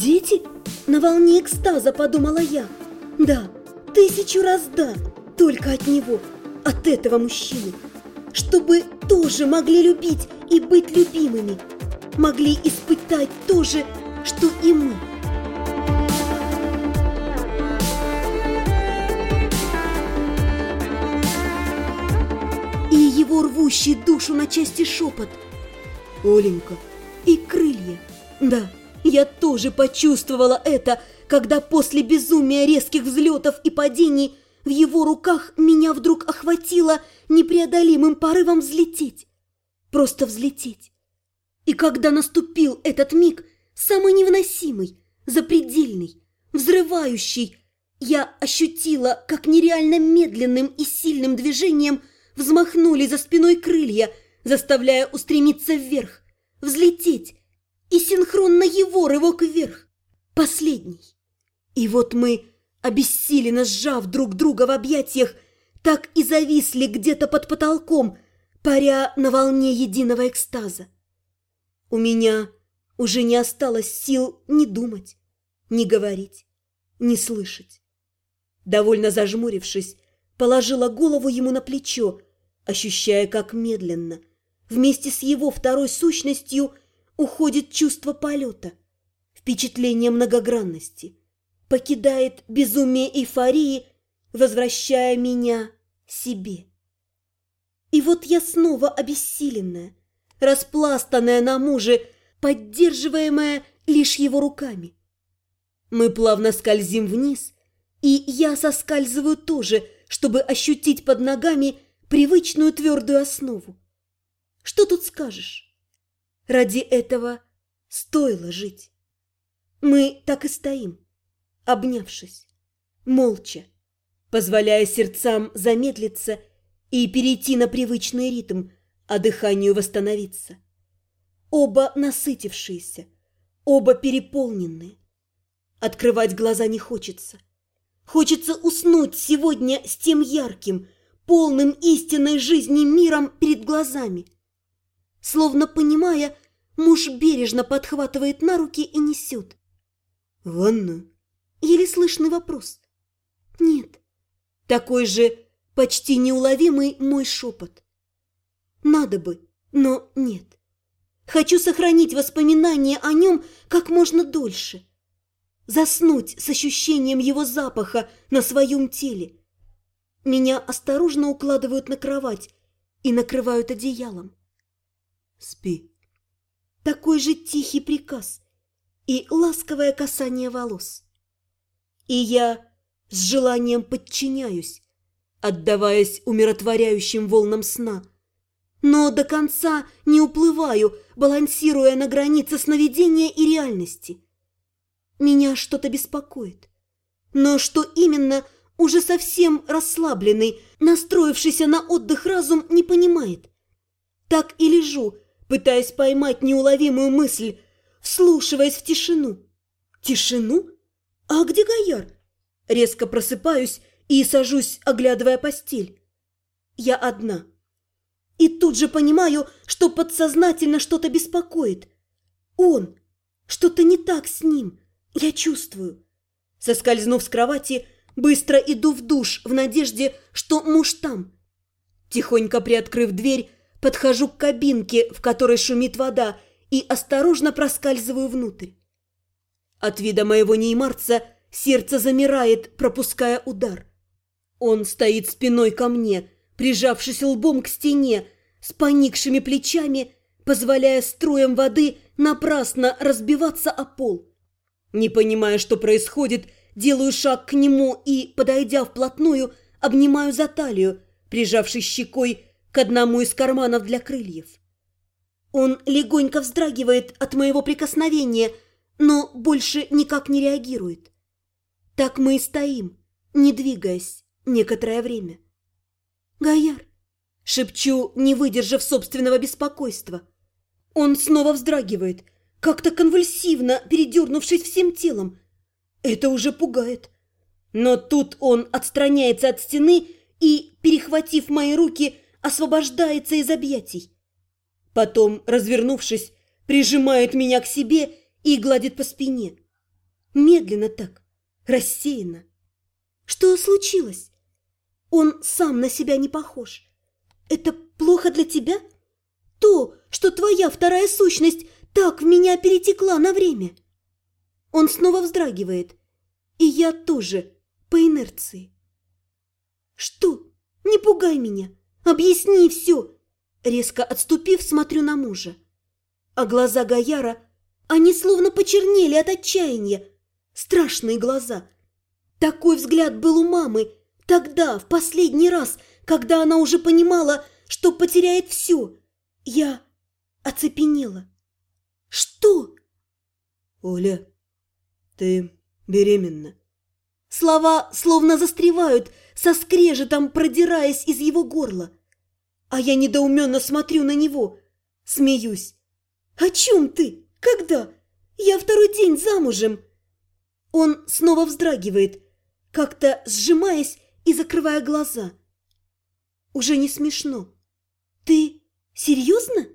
Дети? На волне экстаза, подумала я. Да, тысячу раз да, только от него, от этого мужчины. Чтобы тоже могли любить и быть любимыми. Могли испытать то же, что и мы. И его рвущий душу на части шепот. Оленька, и крылья. Да, я тоже почувствовала это, когда после безумия резких взлетов и падений в его руках меня вдруг охватило непреодолимым порывом взлететь. Просто взлететь. И когда наступил этот миг, самый невыносимый, запредельный, взрывающий, я ощутила, как нереально медленным и сильным движением взмахнули за спиной крылья, заставляя устремиться вверх, взлететь, и синхронно его рывок вверх, последний. И вот мы, обессиленно сжав друг друга в объятиях, так и зависли где-то под потолком, паря на волне единого экстаза. У меня уже не осталось сил ни думать, ни говорить, ни слышать. Довольно зажмурившись, положила голову ему на плечо, ощущая, как медленно, вместе с его второй сущностью – уходит чувство полета, впечатление многогранности, покидает безумие эйфории, возвращая меня себе. И вот я снова обессиленная, распластанная на муже, поддерживаемая лишь его руками. Мы плавно скользим вниз, и я соскальзываю тоже, чтобы ощутить под ногами привычную твердую основу. Что тут скажешь? Ради этого стоило жить. Мы так и стоим, обнявшись, молча, позволяя сердцам замедлиться и перейти на привычный ритм, а дыханию восстановиться. Оба насытившиеся, оба переполненные. Открывать глаза не хочется. Хочется уснуть сегодня с тем ярким, полным истинной жизни миром перед глазами. Словно понимая, Муж бережно подхватывает на руки и несет. «Ванную?» Еле слышный вопрос. «Нет». Такой же почти неуловимый мой шепот. «Надо бы, но нет. Хочу сохранить воспоминания о нем как можно дольше. Заснуть с ощущением его запаха на своем теле. Меня осторожно укладывают на кровать и накрывают одеялом. «Спи», такой же тихий приказ и ласковое касание волос. И я с желанием подчиняюсь, отдаваясь умиротворяющим волнам сна, но до конца не уплываю, балансируя на границе сновидения и реальности. Меня что-то беспокоит. Но что именно, уже совсем расслабленный, настроившийся на отдых разум не понимает. Так и лежу, пытаясь поймать неуловимую мысль, вслушиваясь в тишину. Тишину? А где Гаяр? Резко просыпаюсь и сажусь, оглядывая постель. Я одна. И тут же понимаю, что подсознательно что-то беспокоит. Он. Что-то не так с ним. Я чувствую. Соскользнув с кровати, быстро иду в душ в надежде, что муж там. Тихонько приоткрыв дверь, Подхожу к кабинке, в которой шумит вода, и осторожно проскальзываю внутрь. От вида моего неймарца сердце замирает, пропуская удар. Он стоит спиной ко мне, прижавшись лбом к стене, с поникшими плечами, позволяя струям воды напрасно разбиваться о пол. Не понимая, что происходит, делаю шаг к нему и, подойдя вплотную, обнимаю за талию, прижавшись щекой к одному из карманов для крыльев. Он легонько вздрагивает от моего прикосновения, но больше никак не реагирует. Так мы и стоим, не двигаясь, некоторое время. «Гаяр!» — шепчу, не выдержав собственного беспокойства. Он снова вздрагивает, как-то конвульсивно, передернувшись всем телом. Это уже пугает. Но тут он отстраняется от стены и, перехватив мои руки, освобождается из объятий. Потом, развернувшись, прижимает меня к себе и гладит по спине. Медленно так, рассеянно. Что случилось? Он сам на себя не похож. Это плохо для тебя? То, что твоя вторая сущность так в меня перетекла на время. Он снова вздрагивает. И я тоже, по инерции. Что? Не пугай меня. Объясни все. Резко отступив, смотрю на мужа. А глаза Гаяра, они словно почернели от отчаяния. Страшные глаза. Такой взгляд был у мамы тогда, в последний раз, когда она уже понимала, что потеряет все. Я оцепенела. Что? Оля, ты беременна. Слова словно застревают, со скрежетом продираясь из его горла. А я недоуменно смотрю на него, смеюсь. «О чем ты? Когда? Я второй день замужем!» Он снова вздрагивает, как-то сжимаясь и закрывая глаза. «Уже не смешно. Ты серьезно?»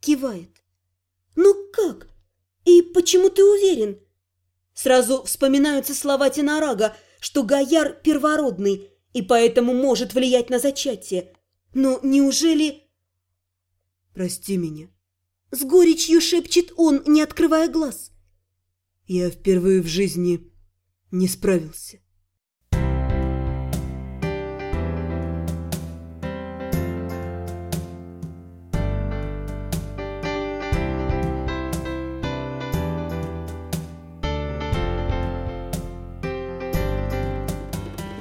Кивает. «Ну как? И почему ты уверен?» Сразу вспоминаются слова Тинарага, что Гаяр первородный и поэтому может влиять на зачатие. Но неужели... Прости меня. С горечью шепчет он, не открывая глаз. Я впервые в жизни не справился.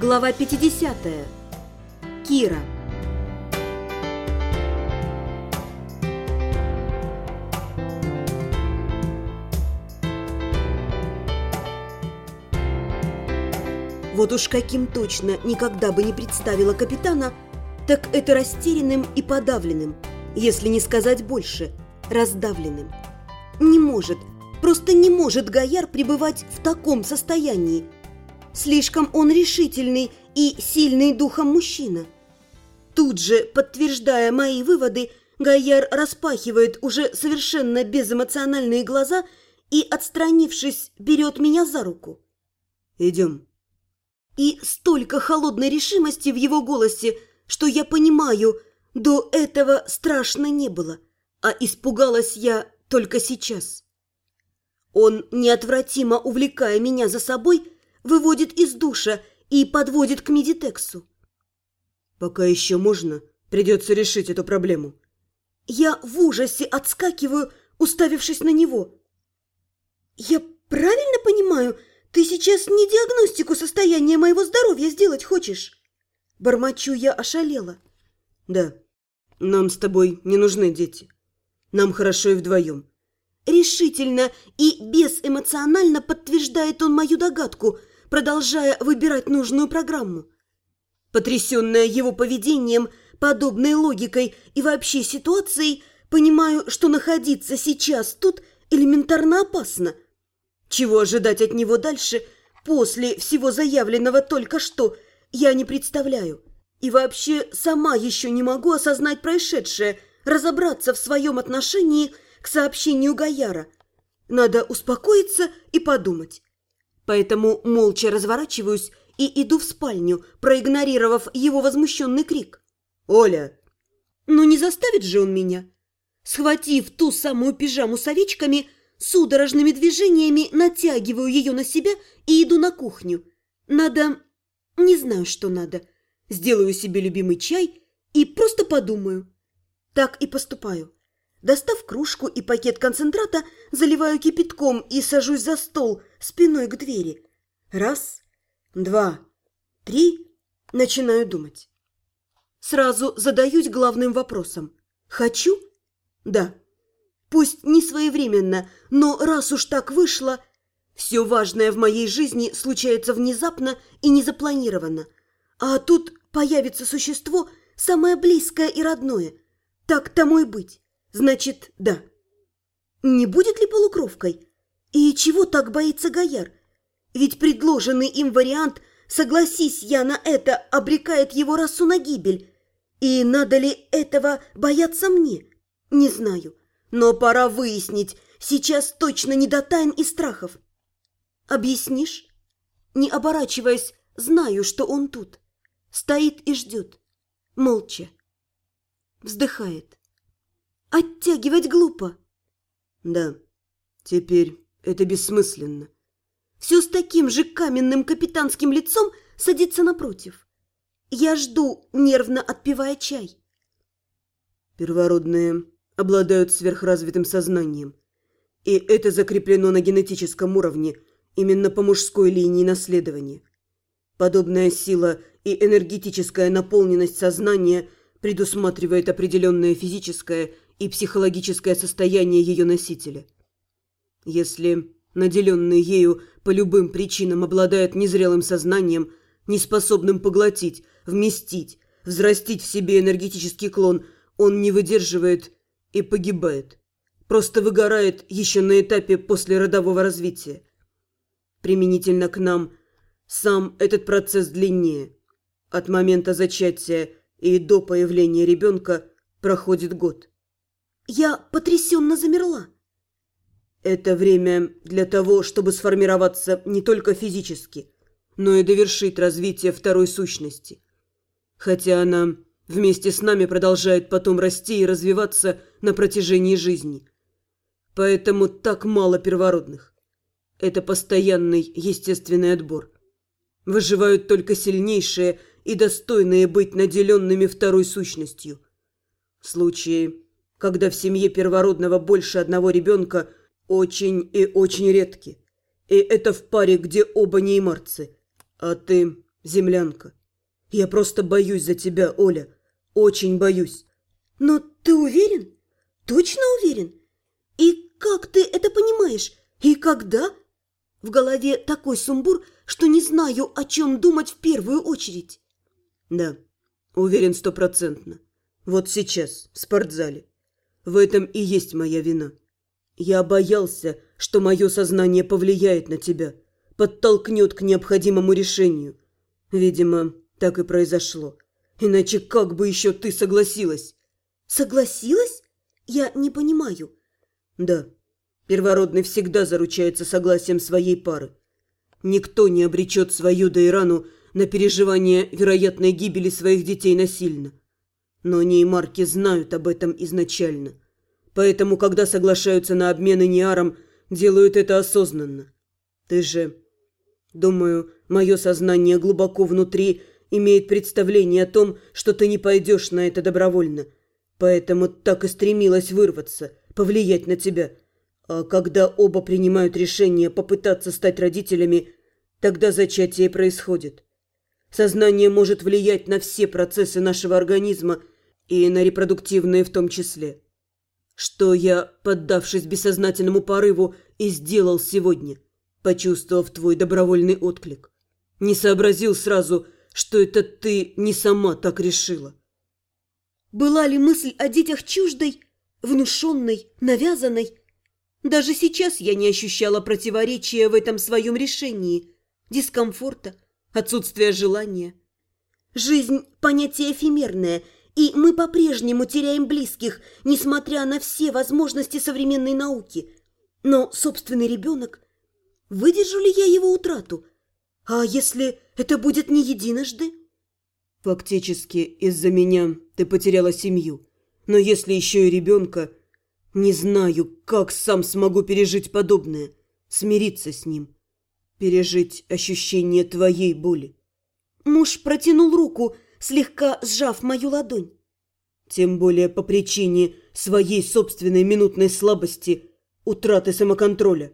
Глава 50. Кира. Вот уж каким точно никогда бы не представила капитана, так это растерянным и подавленным, если не сказать больше, раздавленным. Не может, просто не может Гояр пребывать в таком состоянии. Слишком он решительный и сильный духом мужчина. Тут же, подтверждая мои выводы, Гайяр распахивает уже совершенно безэмоциональные глаза и, отстранившись, берет меня за руку. «Идем». И столько холодной решимости в его голосе, что я понимаю, до этого страшно не было, а испугалась я только сейчас. Он, неотвратимо увлекая меня за собой, выводит из душа и подводит к медитексу. Пока еще можно, придется решить эту проблему. Я в ужасе отскакиваю, уставившись на него. Я правильно понимаю, ты сейчас не диагностику состояния моего здоровья сделать хочешь? Бормочу я ошалела. Да, нам с тобой не нужны дети. Нам хорошо и вдвоем. Решительно и безэмоционально подтверждает он мою догадку – продолжая выбирать нужную программу. Потрясенная его поведением, подобной логикой и вообще ситуацией, понимаю, что находиться сейчас тут элементарно опасно. Чего ожидать от него дальше, после всего заявленного только что, я не представляю. И вообще сама еще не могу осознать происшедшее, разобраться в своем отношении к сообщению Гаяра. Надо успокоиться и подумать. Поэтому молча разворачиваюсь и иду в спальню, проигнорировав его возмущенный крик. «Оля!» Ну не заставит же он меня. Схватив ту самую пижаму с овечками, судорожными движениями натягиваю ее на себя и иду на кухню. Надо... Не знаю, что надо. Сделаю себе любимый чай и просто подумаю. Так и поступаю. Достав кружку и пакет концентрата, заливаю кипятком и сажусь за стол спиной к двери. Раз, два, три. Начинаю думать. Сразу задаюсь главным вопросом. Хочу? Да. Пусть не своевременно, но раз уж так вышло, все важное в моей жизни случается внезапно и незапланированно. А тут появится существо, самое близкое и родное. Так тому и быть. Значит, да. Не будет ли полукровкой? И чего так боится Гояр? Ведь предложенный им вариант, согласись я на это, обрекает его расу на гибель. И надо ли этого бояться мне? Не знаю. Но пора выяснить, сейчас точно не до тайн и страхов. Объяснишь? Не оборачиваясь, знаю, что он тут. Стоит и ждет. Молча. Вздыхает. Оттягивать глупо. Да, теперь это бессмысленно. Все с таким же каменным капитанским лицом садится напротив. Я жду, нервно отпивая чай. Первородные обладают сверхразвитым сознанием. И это закреплено на генетическом уровне, именно по мужской линии наследования. Подобная сила и энергетическая наполненность сознания предусматривает определенное физическое и психологическое состояние ее носителя. Если наделенный ею по любым причинам обладает незрелым сознанием, неспособным поглотить, вместить, взрастить в себе энергетический клон, он не выдерживает и погибает. Просто выгорает еще на этапе послеродового развития. Применительно к нам сам этот процесс длиннее. От момента зачатия и до появления ребенка проходит год. Я потрясенно замерла. Это время для того, чтобы сформироваться не только физически, но и довершить развитие второй сущности. Хотя она вместе с нами продолжает потом расти и развиваться на протяжении жизни. Поэтому так мало первородных. Это постоянный естественный отбор. Выживают только сильнейшие и достойные быть наделенными второй сущностью. Случаи, когда в семье первородного больше одного ребенка – очень и очень редки. И это в паре, где оба неймарцы. А ты землянка. Я просто боюсь за тебя, Оля. Очень боюсь. Но ты уверен? Точно уверен? И как ты это понимаешь? И когда? В голове такой сумбур, что не знаю, о чем думать в первую очередь. Да, уверен стопроцентно. Вот сейчас, в спортзале. В этом и есть моя вина. Я боялся, что мое сознание повлияет на тебя, подтолкнет к необходимому решению. Видимо, так и произошло. Иначе как бы еще ты согласилась? Согласилась? Я не понимаю. Да, первородный всегда заручается согласием своей пары. Никто не обречет свою Дайрану на переживание вероятной гибели своих детей насильно. Но неймарки знают об этом изначально – Поэтому, когда соглашаются на обмены Ниаром, делают это осознанно. Ты же... Думаю, мое сознание глубоко внутри имеет представление о том, что ты не пойдешь на это добровольно. Поэтому так и стремилась вырваться, повлиять на тебя. А когда оба принимают решение попытаться стать родителями, тогда зачатие происходит. Сознание может влиять на все процессы нашего организма и на репродуктивные в том числе. Что я, поддавшись бессознательному порыву, и сделал сегодня, почувствовав твой добровольный отклик. Не сообразил сразу, что это ты не сама так решила. Была ли мысль о детях чуждой, внушенной, навязанной? Даже сейчас я не ощущала противоречия в этом своем решении, дискомфорта, отсутствия желания. Жизнь – понятие эфемерное – и мы по-прежнему теряем близких, несмотря на все возможности современной науки. Но собственный ребенок... Выдержу ли я его утрату? А если это будет не единожды? Фактически, из-за меня ты потеряла семью. Но если еще и ребенка... Не знаю, как сам смогу пережить подобное. Смириться с ним. Пережить ощущение твоей боли. Муж протянул руку, слегка сжав мою ладонь. Тем более по причине своей собственной минутной слабости, утраты самоконтроля.